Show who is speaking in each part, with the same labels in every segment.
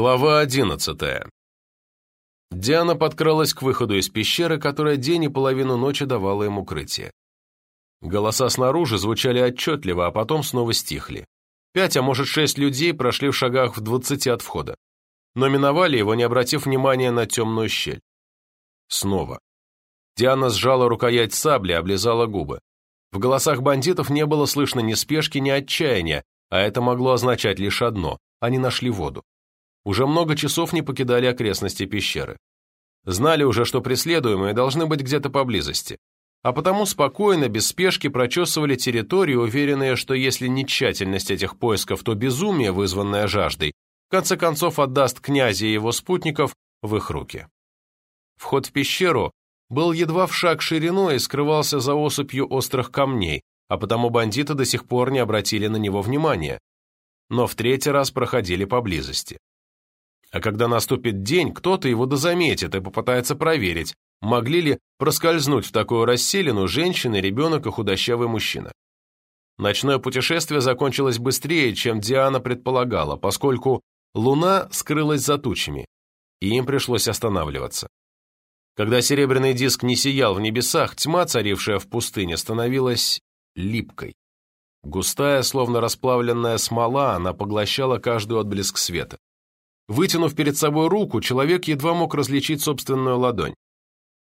Speaker 1: Глава одиннадцатая. Диана подкралась к выходу из пещеры, которая день и половину ночи давала им укрытие. Голоса снаружи звучали отчетливо, а потом снова стихли. Пять, а может шесть людей прошли в шагах в двадцати от входа. Но миновали его, не обратив внимания на темную щель. Снова. Диана сжала рукоять сабли, облизала губы. В голосах бандитов не было слышно ни спешки, ни отчаяния, а это могло означать лишь одно – они нашли воду уже много часов не покидали окрестности пещеры. Знали уже, что преследуемые должны быть где-то поблизости, а потому спокойно, без спешки прочесывали территорию, уверенные, что если не тщательность этих поисков, то безумие, вызванное жаждой, в конце концов отдаст князя и его спутников в их руки. Вход в пещеру был едва в шаг шириной и скрывался за осыпью острых камней, а потому бандиты до сих пор не обратили на него внимания, но в третий раз проходили поблизости. А когда наступит день, кто-то его дозаметит и попытается проверить, могли ли проскользнуть в такую расселину женщина, ребенок и худощавый мужчина. Ночное путешествие закончилось быстрее, чем Диана предполагала, поскольку луна скрылась за тучами, и им пришлось останавливаться. Когда серебряный диск не сиял в небесах, тьма, царившая в пустыне, становилась липкой. Густая, словно расплавленная смола, она поглощала каждый отблеск света. Вытянув перед собой руку, человек едва мог различить собственную ладонь.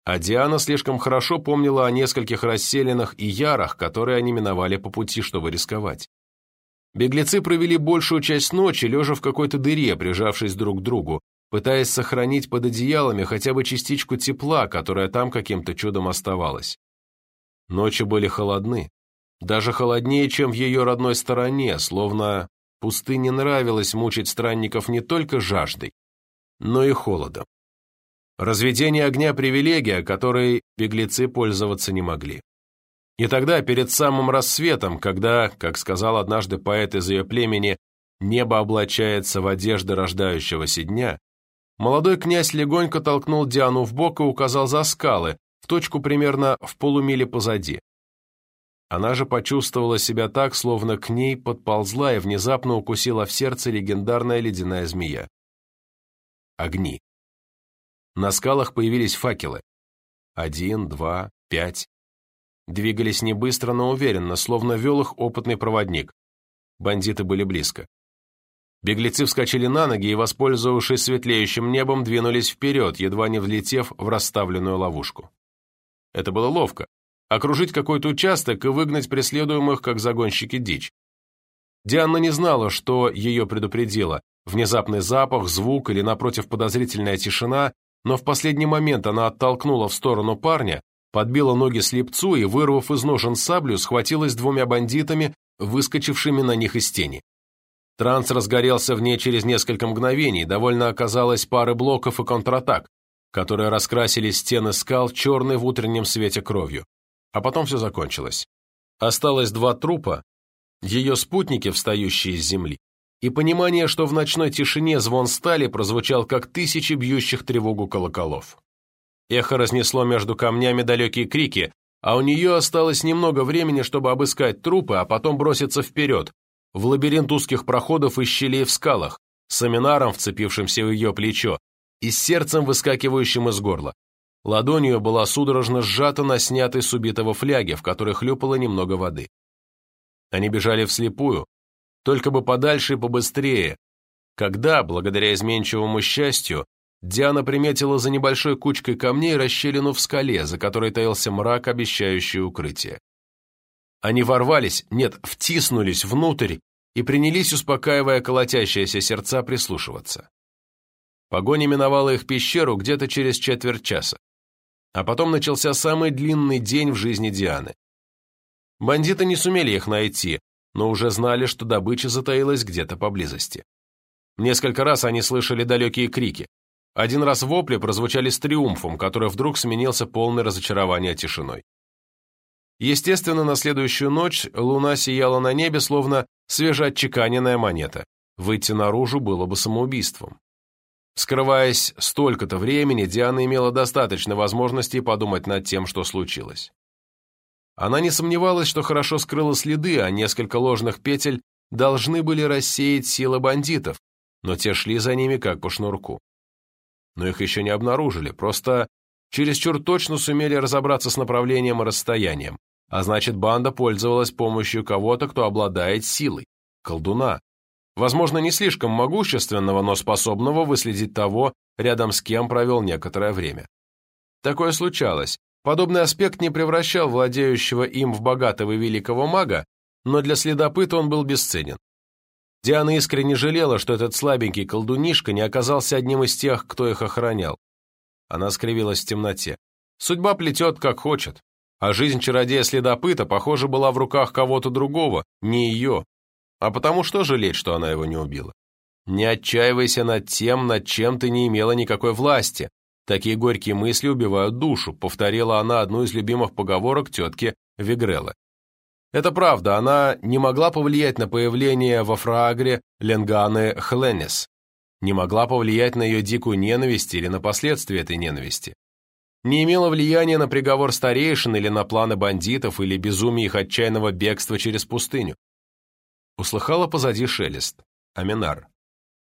Speaker 1: А Диана слишком хорошо помнила о нескольких расселенных и ярах, которые они миновали по пути, чтобы рисковать. Беглецы провели большую часть ночи, лежа в какой-то дыре, прижавшись друг к другу, пытаясь сохранить под одеялами хотя бы частичку тепла, которая там каким-то чудом оставалась. Ночи были холодны, даже холоднее, чем в ее родной стороне, словно Пустыне нравилось мучить странников не только жаждой, но и холодом. Разведение огня – привилегия, которой беглецы пользоваться не могли. И тогда, перед самым рассветом, когда, как сказал однажды поэт из ее племени, небо облачается в одежды рождающегося дня, молодой князь легонько толкнул Диану в бок и указал за скалы, в точку примерно в полумиле позади. Она же почувствовала себя так, словно к ней подползла и внезапно укусила в сердце легендарная ледяная змея. Огни. На скалах появились факелы. Один, два, пять. Двигались не быстро, но уверенно, словно вел их опытный проводник. Бандиты были близко. Беглецы вскочили на ноги и, воспользовавшись светлеющим небом, двинулись вперед, едва не влетев в расставленную ловушку. Это было ловко окружить какой-то участок и выгнать преследуемых, как загонщики дичь. Диана не знала, что ее предупредило, внезапный запах, звук или, напротив, подозрительная тишина, но в последний момент она оттолкнула в сторону парня, подбила ноги слепцу и, вырвав из ножен саблю, схватилась двумя бандитами, выскочившими на них из тени. Транс разгорелся в ней через несколько мгновений, довольно оказалось пары блоков и контратак, которые раскрасили стены скал черной в утреннем свете кровью. А потом все закончилось. Осталось два трупа, ее спутники, встающие с земли, и понимание, что в ночной тишине звон стали прозвучал, как тысячи бьющих тревогу колоколов. Эхо разнесло между камнями далекие крики, а у нее осталось немного времени, чтобы обыскать трупы, а потом броситься вперед, в лабиринт узких проходов и щелей в скалах, с аминаром, вцепившимся в ее плечо, и с сердцем, выскакивающим из горла. Ладонью была судорожно сжата на снятой с убитого фляге, в которой хлюпало немного воды. Они бежали вслепую, только бы подальше и побыстрее, когда, благодаря изменчивому счастью, Диана приметила за небольшой кучкой камней расщелину в скале, за которой таился мрак, обещающий укрытие. Они ворвались, нет, втиснулись внутрь и принялись, успокаивая колотящиеся сердца, прислушиваться. Погоня миновала их пещеру где-то через четверть часа. А потом начался самый длинный день в жизни Дианы. Бандиты не сумели их найти, но уже знали, что добыча затаилась где-то поблизости. Несколько раз они слышали далекие крики. Один раз вопли прозвучали с триумфом, который вдруг сменился полной разочарования тишиной. Естественно, на следующую ночь луна сияла на небе, словно свежеотчеканенная монета. Выйти наружу было бы самоубийством. Скрываясь столько-то времени, Диана имела достаточно возможностей подумать над тем, что случилось. Она не сомневалась, что хорошо скрыла следы, а несколько ложных петель должны были рассеять силы бандитов, но те шли за ними как по шнурку. Но их еще не обнаружили, просто чересчур точно сумели разобраться с направлением и расстоянием, а значит, банда пользовалась помощью кого-то, кто обладает силой, колдуна. Возможно, не слишком могущественного, но способного выследить того, рядом с кем провел некоторое время. Такое случалось. Подобный аспект не превращал владеющего им в богатого и великого мага, но для следопыта он был бесценен. Диана искренне жалела, что этот слабенький колдунишка не оказался одним из тех, кто их охранял. Она скривилась в темноте. Судьба плетет, как хочет. А жизнь чародея-следопыта, похоже, была в руках кого-то другого, не ее. А потому что жалеть, что она его не убила? Не отчаивайся над тем, над чем ты не имела никакой власти. Такие горькие мысли убивают душу, повторила она одну из любимых поговорок тетки Вигреллы. Это правда, она не могла повлиять на появление во Фраагре Ленганы Хленес, не могла повлиять на ее дикую ненависть или на последствия этой ненависти. Не имела влияния на приговор старейшин или на планы бандитов или безумие их отчаянного бегства через пустыню. Услыхала позади шелест. Аминар.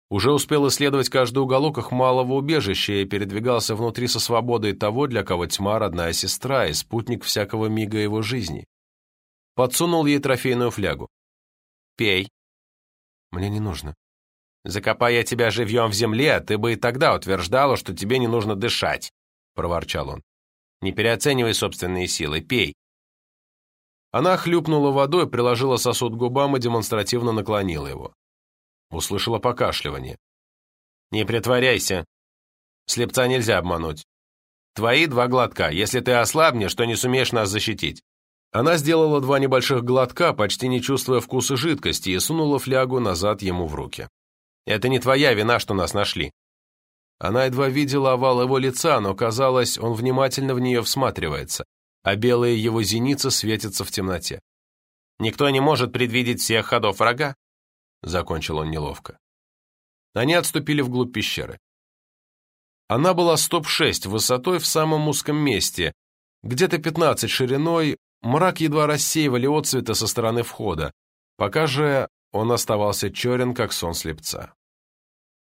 Speaker 1: Уже успел исследовать каждый уголок их малого убежища и передвигался внутри со свободой того, для кого тьма родная сестра и спутник всякого мига его жизни. Подсунул ей трофейную флягу. «Пей». «Мне не нужно». «Закопай я тебя живьем в земле, ты бы и тогда утверждала, что тебе не нужно дышать», — проворчал он. «Не переоценивай собственные силы, пей». Она хлюпнула водой, приложила сосуд к губам и демонстративно наклонила его. Услышала покашливание. «Не притворяйся. Слепца нельзя обмануть. Твои два глотка. Если ты ослабнешь, то не сумеешь нас защитить. Она сделала два небольших глотка, почти не чувствуя вкуса жидкости, и сунула флягу назад ему в руки. «Это не твоя вина, что нас нашли». Она едва видела овал его лица, но, казалось, он внимательно в нее всматривается, а белые его зеницы светятся в темноте. «Никто не может предвидеть всех ходов врага», — закончил он неловко. Они отступили вглубь пещеры. Она была стоп-6 высотой в самом узком месте, где-то 15 шириной, Мрак едва рассеивали отцветы со стороны входа, пока же он оставался черен, как сон слепца.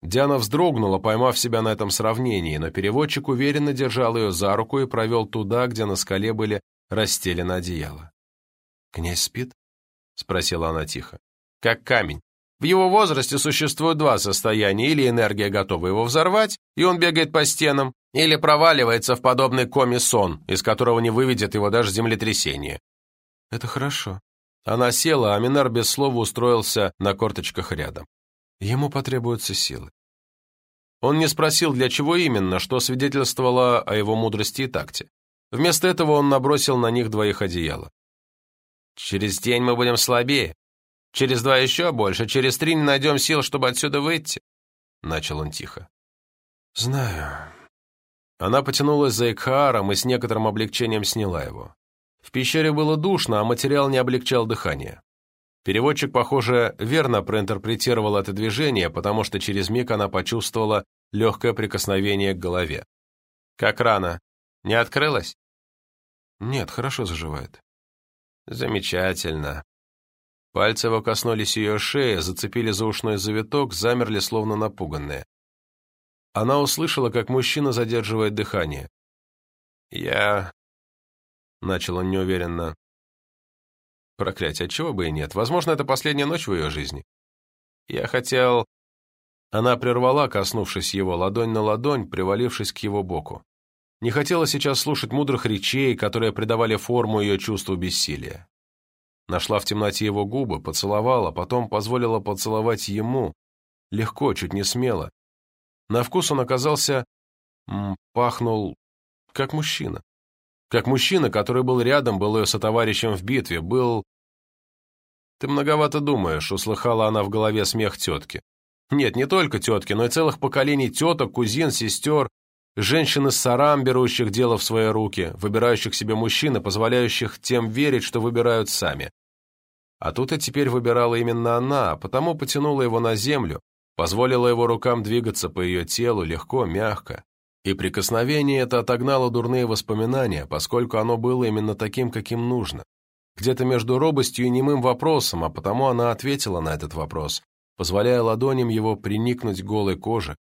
Speaker 1: Диана вздрогнула, поймав себя на этом сравнении, но переводчик уверенно держал ее за руку и провел туда, где на скале были расстелены одеяла. «Князь спит?» — спросила она тихо. «Как камень. В его возрасте существуют два состояния, или энергия готова его взорвать, и он бегает по стенам, или проваливается в подобный коме сон, из которого не выведет его даже землетрясение. Это хорошо. Она села, а Минар без слова устроился на корточках рядом. Ему потребуются силы. Он не спросил, для чего именно, что свидетельствовало о его мудрости и такте. Вместо этого он набросил на них двоих одеяло. «Через день мы будем слабее. Через два еще больше. Через три не найдем сил, чтобы отсюда выйти», — начал он тихо. «Знаю», она потянулась за Экхааром и с некоторым облегчением сняла его. В пещере было душно, а материал не облегчал дыхание. Переводчик, похоже, верно проинтерпретировал это движение, потому что через миг она почувствовала легкое прикосновение к голове. «Как рана? Не открылась?» «Нет, хорошо заживает». «Замечательно». Пальцы его коснулись ее шеи, зацепили за ушной завиток, замерли, словно напуганные. Она услышала, как мужчина задерживает дыхание. «Я...» — начал он неуверенно. Проклятие, отчего бы и нет. Возможно, это последняя ночь в ее жизни. Я хотел... Она прервала, коснувшись его, ладонь на ладонь, привалившись к его боку. Не хотела сейчас слушать мудрых речей, которые придавали форму ее чувству бессилия. Нашла в темноте его губы, поцеловала, потом позволила поцеловать ему, легко, чуть не смело, на вкус он оказался... пахнул... как мужчина. Как мужчина, который был рядом, был ее сотоварищем в битве, был... «Ты многовато думаешь», — услыхала она в голове смех тетки. Нет, не только тетки, но и целых поколений теток, кузин, сестер, женщин из сарам, берущих дело в свои руки, выбирающих себе мужчин и позволяющих тем верить, что выбирают сами. А тут и теперь выбирала именно она, потому потянула его на землю, позволила его рукам двигаться по ее телу легко, мягко. И прикосновение это отогнало дурные воспоминания, поскольку оно было именно таким, каким нужно. Где-то между робостью и немым вопросом, а потому она ответила на этот вопрос. позволяя ладоням его приникнуть к голой коже,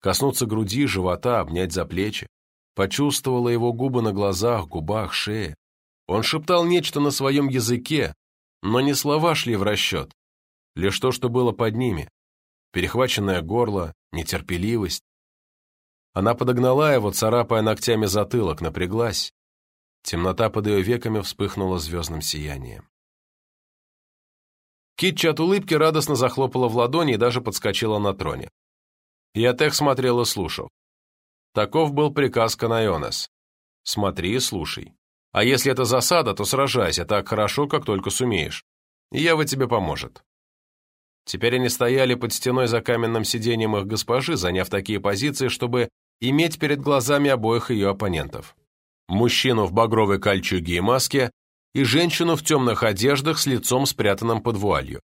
Speaker 1: коснуться груди, живота, обнять за плечи. Почувствовала его губы на глазах, губах, шее. Он шептал нечто на своем языке, но не слова шли в расчет, лишь то, что было под ними. Перехваченное горло, нетерпеливость. Она подогнала его, царапая ногтями затылок, напряглась. Темнота под ее веками вспыхнула звездным сиянием. Китча от улыбки радостно захлопала в ладони и даже подскочила на троне. Ятех смотрел и слушал. Таков был приказ Канайонес. Смотри и слушай. А если это засада, то сражайся так хорошо, как только сумеешь. И Ева тебе поможет. Теперь они стояли под стеной за каменным сиденьем их госпожи, заняв такие позиции, чтобы иметь перед глазами обоих ее оппонентов. Мужчину в багровой кольчуге и маске и женщину в темных одеждах с лицом спрятанным под вуалью.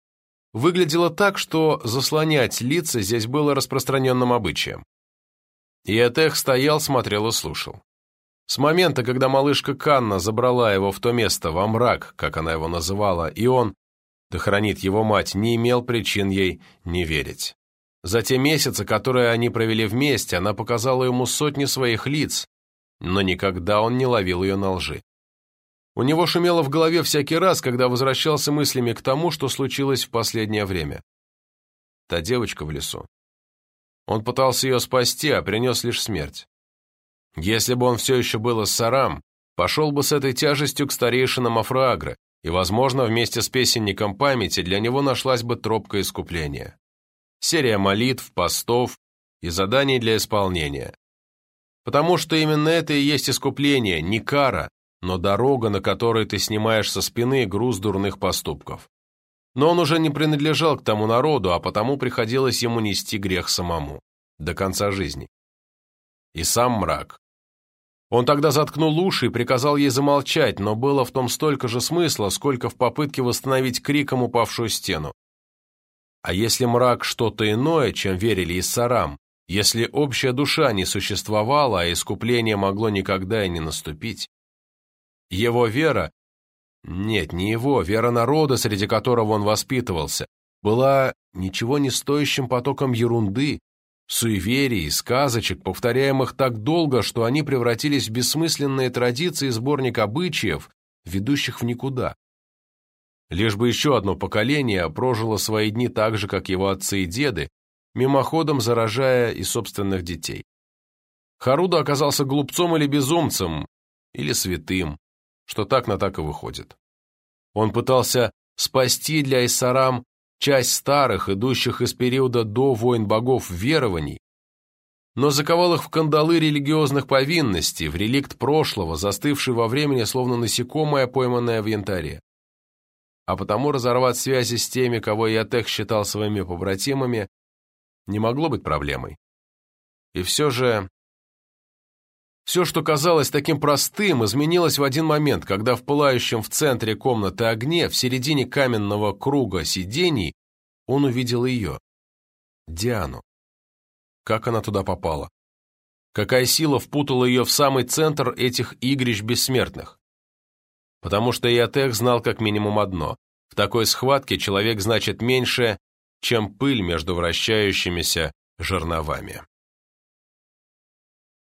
Speaker 1: Выглядело так, что заслонять лица здесь было распространенным обычаем. Иотех стоял, смотрел и слушал. С момента, когда малышка Канна забрала его в то место, во мрак, как она его называла, и он, да хранит его мать, не имел причин ей не верить. За те месяцы, которые они провели вместе, она показала ему сотни своих лиц, но никогда он не ловил ее на лжи. У него шумело в голове всякий раз, когда возвращался мыслями к тому, что случилось в последнее время. Та девочка в лесу. Он пытался ее спасти, а принес лишь смерть. Если бы он все еще был из Сарам, пошел бы с этой тяжестью к старейшинам Афраагры, и, возможно, вместе с песенником памяти для него нашлась бы тропка искупления. Серия молитв, постов и заданий для исполнения. Потому что именно это и есть искупление, не кара, но дорога, на которой ты снимаешь со спины груз дурных поступков. Но он уже не принадлежал к тому народу, а потому приходилось ему нести грех самому, до конца жизни. И сам мрак. Он тогда заткнул уши и приказал ей замолчать, но было в том столько же смысла, сколько в попытке восстановить криком упавшую стену. А если мрак что-то иное, чем верили Иссарам, если общая душа не существовала, а искупление могло никогда и не наступить, его вера, нет, не его, вера народа, среди которого он воспитывался, была ничего не стоящим потоком ерунды, суеверий, сказочек, повторяемых так долго, что они превратились в бессмысленные традиции сборник обычаев, ведущих в никуда. Лишь бы еще одно поколение прожило свои дни так же, как его отцы и деды, мимоходом заражая и собственных детей. Харуда оказался глупцом или безумцем, или святым, что так на так и выходит. Он пытался спасти для Иссарам часть старых, идущих из периода до войн богов верований, но заковал их в кандалы религиозных повинностей, в реликт прошлого, застывший во времени, словно насекомое, пойманное в янтаре. А потому разорвать связи с теми, кого Ятех считал своими побратимами, не могло быть проблемой. И все же все, что казалось таким простым, изменилось в один момент, когда в пылающем в центре комнаты огне, в середине каменного круга сидений, он увидел ее. Диану. Как она туда попала? Какая сила впутала ее в самый центр этих игрищ бессмертных? Потому что Иотех знал как минимум одно. В такой схватке человек значит меньше, чем пыль между вращающимися жерновами.